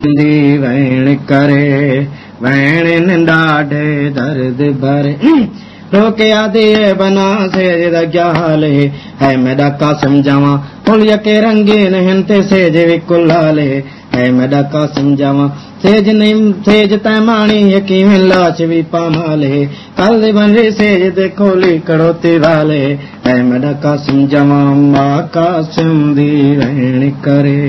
सिंधी वेण करे वेण ॾाढे दर्द भरे। रोके आदि बना से रगिया हाले है मैं डाका समझावा पुलिय के रंगीन हिन ते सेज विकुल हाले है मैं डाका समझावा सेज नहीं सेज तैमानी यकी में लाश भी पामाले। कल बन रे सेज देखो लिकड़ो वाले। है मैं डाका समझावा माँ का सिंधी वेण करे।